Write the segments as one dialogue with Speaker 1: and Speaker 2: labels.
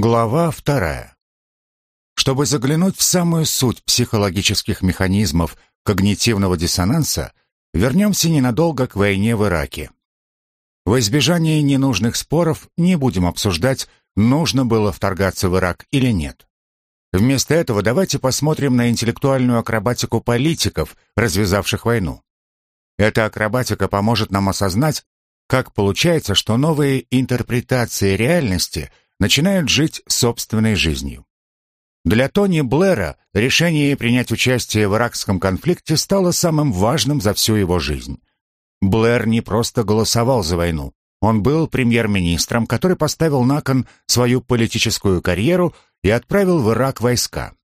Speaker 1: Глава вторая. Чтобы заглянуть в самую суть психологических механизмов когнитивного диссонанса, вернемся ненадолго к войне в Ираке. В избежание ненужных споров не будем обсуждать, нужно было вторгаться в Ирак или нет. Вместо этого давайте посмотрим на интеллектуальную акробатику политиков, развязавших войну. Эта акробатика поможет нам осознать, как получается, что новые интерпретации реальности – начинают жить собственной жизнью. Для Тони Блэра решение принять участие в иракском конфликте стало самым важным за всю его жизнь. Блэр не просто голосовал за войну, он был премьер-министром, который поставил на кон свою политическую карьеру и отправил в Ирак войска.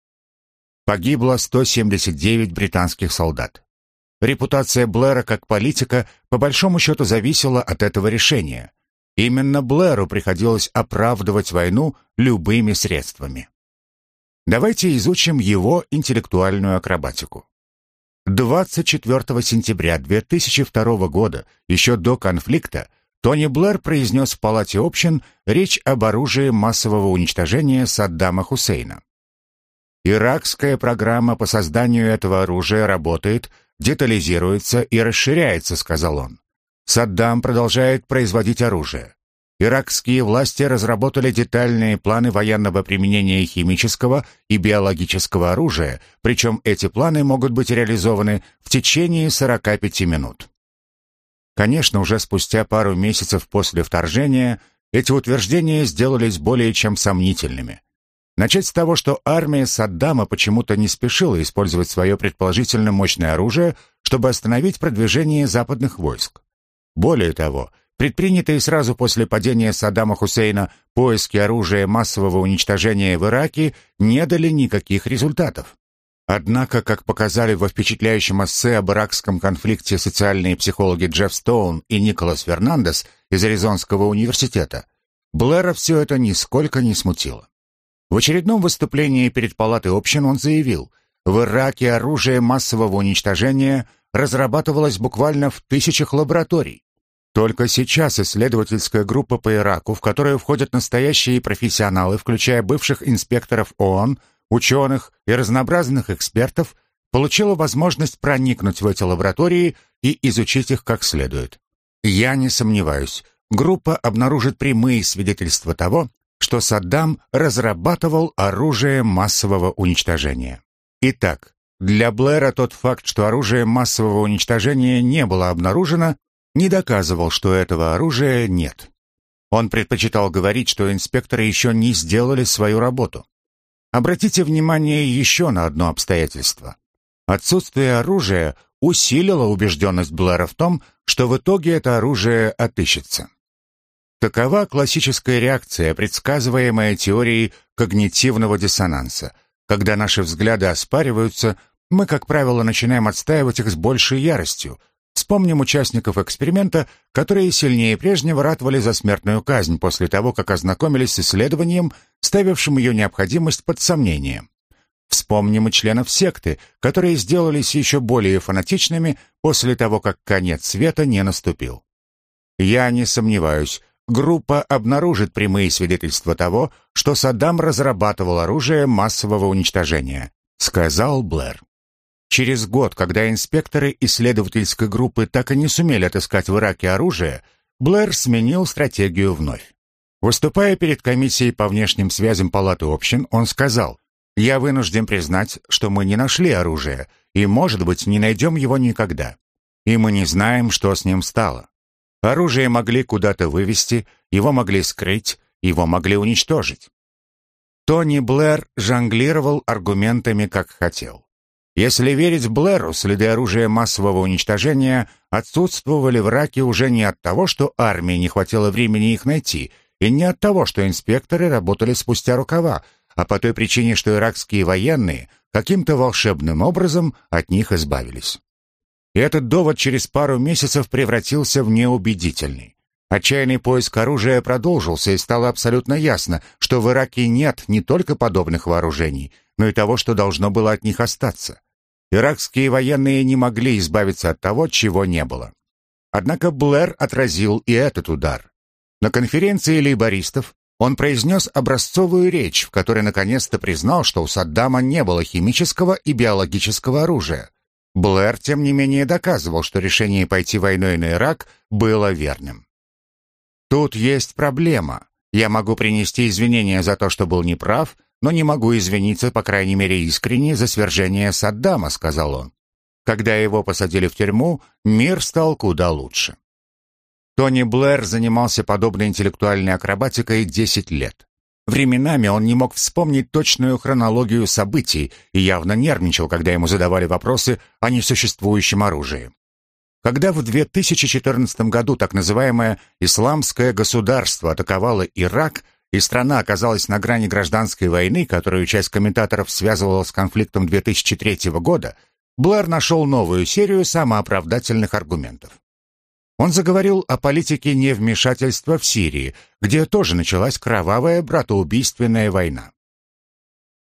Speaker 1: Погибло 179 британских солдат. Репутация Блэра как политика по большому счету зависела от этого решения. Именно Блэру приходилось оправдывать войну любыми средствами. Давайте изучим его интеллектуальную акробатику. 24 сентября 2002 года, еще до конфликта, Тони Блэр произнес в Палате общин речь об оружии массового уничтожения Саддама Хусейна. Иракская программа по созданию этого оружия работает, детализируется и расширяется, сказал он. Саддам продолжает производить оружие. Иракские власти разработали детальные планы военного применения химического и биологического оружия, причем эти планы могут быть реализованы в течение 45 минут. Конечно, уже спустя пару месяцев после вторжения эти утверждения сделались более чем сомнительными. Начать с того, что армия Саддама почему-то не спешила использовать свое предположительно мощное оружие, чтобы остановить продвижение западных войск. Более того, предпринятые сразу после падения Саддама Хусейна поиски оружия массового уничтожения в Ираке не дали никаких результатов. Однако, как показали во впечатляющем эссе об иракском конфликте социальные психологи Джефф Стоун и Николас Фернандес из Аризонского университета, Блэра все это нисколько не смутило. В очередном выступлении перед Палатой общин он заявил, в Ираке оружие массового уничтожения разрабатывалось буквально в тысячах лабораторий. Только сейчас исследовательская группа по Ираку, в которую входят настоящие профессионалы, включая бывших инспекторов ООН, ученых и разнообразных экспертов, получила возможность проникнуть в эти лаборатории и изучить их как следует. Я не сомневаюсь, группа обнаружит прямые свидетельства того, что Саддам разрабатывал оружие массового уничтожения. Итак, для Блэра тот факт, что оружие массового уничтожения не было обнаружено, не доказывал, что этого оружия нет. Он предпочитал говорить, что инспекторы еще не сделали свою работу. Обратите внимание еще на одно обстоятельство. Отсутствие оружия усилило убежденность Блэра в том, что в итоге это оружие отыщется. Такова классическая реакция, предсказываемая теорией когнитивного диссонанса, когда наши взгляды оспариваются, мы, как правило, начинаем отстаивать их с большей яростью. Вспомним участников эксперимента, которые сильнее прежнего ратовали за смертную казнь после того, как ознакомились с исследованием, ставившим ее необходимость под сомнение. Вспомним и членов секты, которые сделались еще более фанатичными после того, как конец света не наступил. Я не сомневаюсь, группа обнаружит прямые свидетельства того, что Саддам разрабатывал оружие массового уничтожения, сказал Блэр. Через год, когда инспекторы исследовательской группы так и не сумели отыскать в Ираке оружие, Блэр сменил стратегию вновь. Выступая перед комиссией по внешним связям Палаты общин, он сказал, «Я вынужден признать, что мы не нашли оружие, и, может быть, не найдем его никогда. И мы не знаем, что с ним стало. Оружие могли куда-то вывести, его могли скрыть, его могли уничтожить. Тони Блэр жонглировал аргументами, как хотел. Если верить Блэру, следы оружия массового уничтожения отсутствовали в Ираке уже не от того, что армии не хватило времени их найти, и не от того, что инспекторы работали спустя рукава, а по той причине, что иракские военные каким-то волшебным образом от них избавились. И этот довод через пару месяцев превратился в неубедительный. Отчаянный поиск оружия продолжился, и стало абсолютно ясно, что в Ираке нет не только подобных вооружений, но и того, что должно было от них остаться. Иракские военные не могли избавиться от того, чего не было. Однако Блэр отразил и этот удар. На конференции лейбористов Он произнес образцовую речь, в которой наконец-то признал, что у Саддама не было химического и биологического оружия. Блэр, тем не менее, доказывал, что решение пойти войной на Ирак было верным. Тут есть проблема. Я могу принести извинения за то, что был неправ, но не могу извиниться, по крайней мере, искренне за свержение Саддама, сказал он. Когда его посадили в тюрьму, мир стал куда лучше. Тони Блэр занимался подобной интеллектуальной акробатикой 10 лет. Временами он не мог вспомнить точную хронологию событий и явно нервничал, когда ему задавали вопросы о несуществующем оружии. Когда в 2014 году так называемое «Исламское государство» атаковало Ирак, и страна оказалась на грани гражданской войны, которую часть комментаторов связывала с конфликтом 2003 года, Блэр нашел новую серию самооправдательных аргументов. Он заговорил о политике невмешательства в Сирии, где тоже началась кровавая братоубийственная война.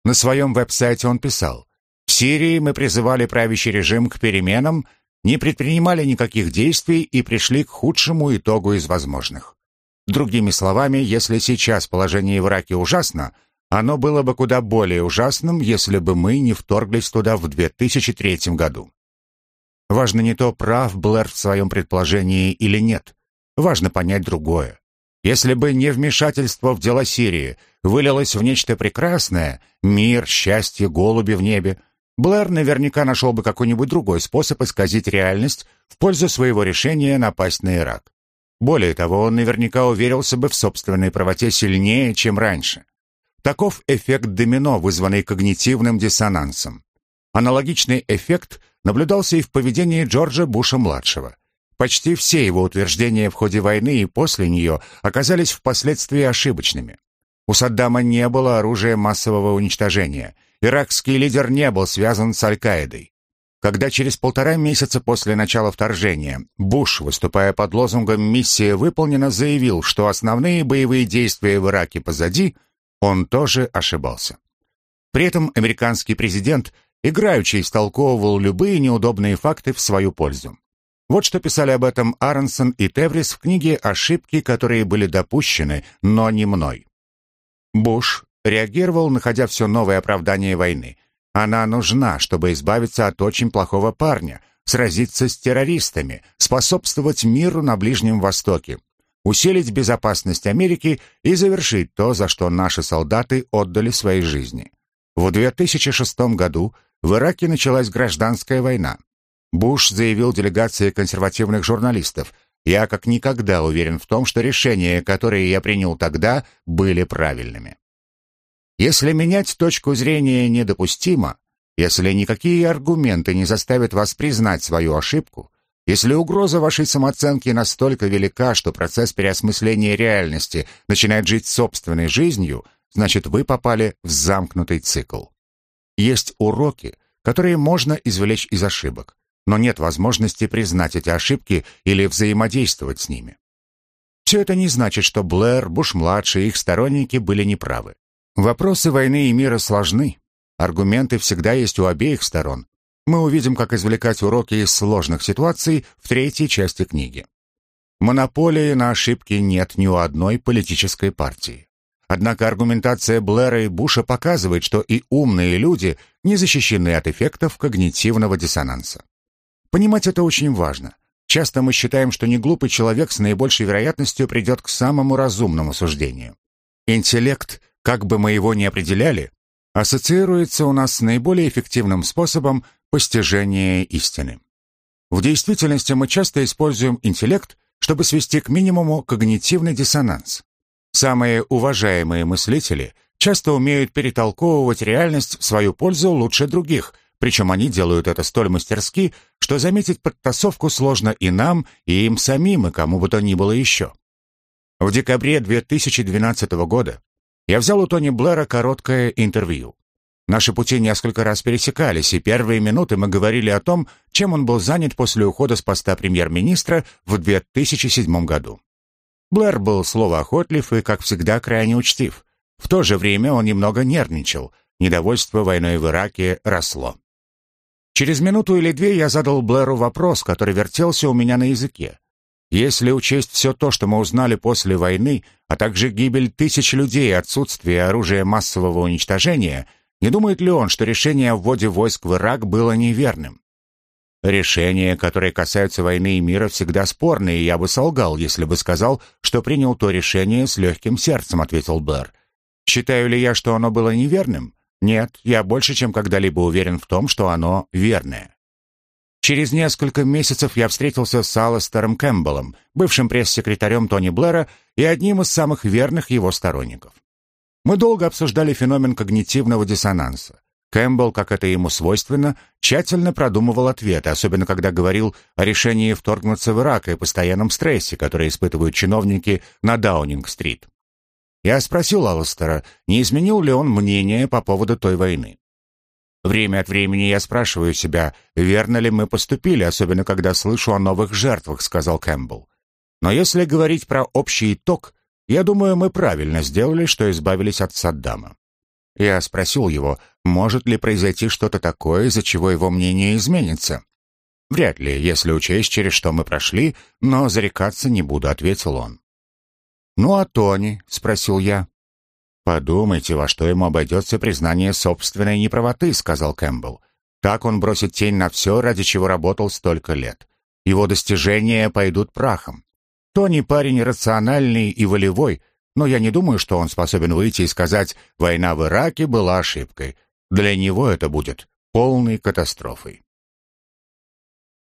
Speaker 1: На своем веб-сайте он писал, «В Сирии мы призывали правящий режим к переменам, не предпринимали никаких действий и пришли к худшему итогу из возможных. Другими словами, если сейчас положение в Ираке ужасно, оно было бы куда более ужасным, если бы мы не вторглись туда в 2003 году. Важно не то, прав Блэр в своем предположении или нет. Важно понять другое. Если бы не вмешательство в дела Сирии вылилось в нечто прекрасное, мир, счастье, голуби в небе, Блэр наверняка нашел бы какой-нибудь другой способ исказить реальность в пользу своего решения напасть на Ирак. Более того, он наверняка уверился бы в собственной правоте сильнее, чем раньше. Таков эффект домино, вызванный когнитивным диссонансом. Аналогичный эффект наблюдался и в поведении Джорджа Буша-младшего. Почти все его утверждения в ходе войны и после нее оказались впоследствии ошибочными. У Саддама не было оружия массового уничтожения. Иракский лидер не был связан с Аль-Каидой. Когда через полтора месяца после начала вторжения Буш, выступая под лозунгом «Миссия выполнена», заявил, что основные боевые действия в Ираке позади, он тоже ошибался. При этом американский президент играючи истолковывал любые неудобные факты в свою пользу. Вот что писали об этом Аронсон и Теврис в книге «Ошибки, которые были допущены, но не мной». Буш реагировал, находя все новое оправдание войны. Она нужна, чтобы избавиться от очень плохого парня, сразиться с террористами, способствовать миру на Ближнем Востоке, усилить безопасность Америки и завершить то, за что наши солдаты отдали свои жизни. В 2006 году в Ираке началась гражданская война. Буш заявил делегации консервативных журналистов, «Я как никогда уверен в том, что решения, которые я принял тогда, были правильными». Если менять точку зрения недопустимо, если никакие аргументы не заставят вас признать свою ошибку, если угроза вашей самооценки настолько велика, что процесс переосмысления реальности начинает жить собственной жизнью, значит вы попали в замкнутый цикл. Есть уроки, которые можно извлечь из ошибок, но нет возможности признать эти ошибки или взаимодействовать с ними. Все это не значит, что Блэр, Буш-младший и их сторонники были неправы. Вопросы войны и мира сложны. Аргументы всегда есть у обеих сторон. Мы увидим, как извлекать уроки из сложных ситуаций в третьей части книги. Монополии на ошибки нет ни у одной политической партии. Однако аргументация Блэра и Буша показывает, что и умные люди не защищены от эффектов когнитивного диссонанса. Понимать это очень важно. Часто мы считаем, что неглупый человек с наибольшей вероятностью придет к самому разумному суждению. Интеллект, как бы мы его ни определяли, ассоциируется у нас с наиболее эффективным способом постижения истины. В действительности мы часто используем интеллект, чтобы свести к минимуму когнитивный диссонанс. Самые уважаемые мыслители часто умеют перетолковывать реальность в свою пользу лучше других, причем они делают это столь мастерски, что заметить подтасовку сложно и нам, и им самим, и кому бы то ни было еще. В декабре 2012 года я взял у Тони Блэра короткое интервью. Наши пути несколько раз пересекались, и первые минуты мы говорили о том, чем он был занят после ухода с поста премьер-министра в 2007 году. Блэр был словоохотлив и, как всегда, крайне учтив. В то же время он немного нервничал. Недовольство войной в Ираке росло. Через минуту или две я задал Блэру вопрос, который вертелся у меня на языке. Если учесть все то, что мы узнали после войны, а также гибель тысяч людей и отсутствие оружия массового уничтожения, не думает ли он, что решение о вводе войск в Ирак было неверным? Решения, которые касаются войны и мира, всегда спорные, и я бы солгал, если бы сказал, что принял то решение с легким сердцем, ответил Блэр. Считаю ли я, что оно было неверным? Нет, я больше, чем когда-либо уверен в том, что оно верное. Через несколько месяцев я встретился с Алластером Кэмпбеллом, бывшим пресс-секретарем Тони Блэра и одним из самых верных его сторонников. Мы долго обсуждали феномен когнитивного диссонанса. Кэмпбелл, как это ему свойственно, тщательно продумывал ответы, особенно когда говорил о решении вторгнуться в Ирак и постоянном стрессе, который испытывают чиновники на Даунинг-стрит. Я спросил Алластера, не изменил ли он мнение по поводу той войны. Время от времени я спрашиваю себя, верно ли мы поступили, особенно когда слышу о новых жертвах, сказал Кэмпбелл. Но если говорить про общий итог, я думаю, мы правильно сделали, что избавились от Саддама. Я спросил его, может ли произойти что-то такое, из-за чего его мнение изменится. Вряд ли, если учесть, через что мы прошли, но зарекаться не буду, ответил он. Ну а Тони, спросил я. «Подумайте, во что ему обойдется признание собственной неправоты», — сказал Кэмпбелл. «Как он бросит тень на все, ради чего работал столько лет? Его достижения пойдут прахом. Тони парень рациональный и волевой, но я не думаю, что он способен выйти и сказать «война в Ираке была ошибкой». Для него это будет полной катастрофой.